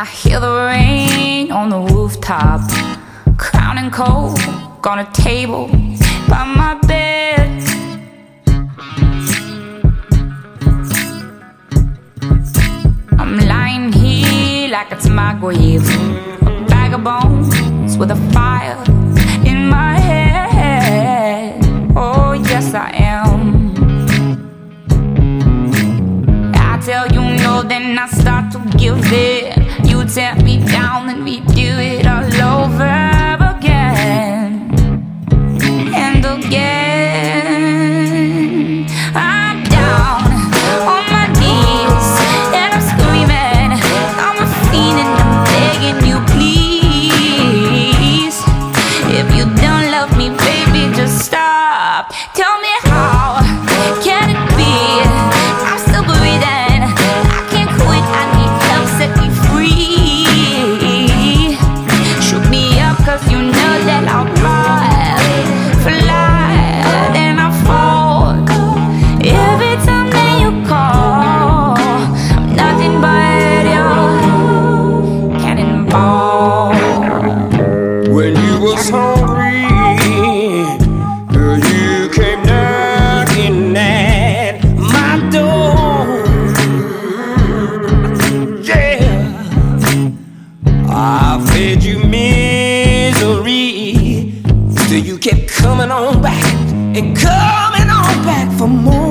I hear the rain on the rooftop, crowning cold on a table by my bed. I'm lying here like it's my grave, a bag of bones with a fire in my head. Oh, yes, I am. I tell you no, then I start to give it. Tear me down, and we do it all over again and again. I'm down on my knees and I'm screaming. I'm a fiend and I'm begging you, I fed you misery till you kept coming on back and coming on back for more.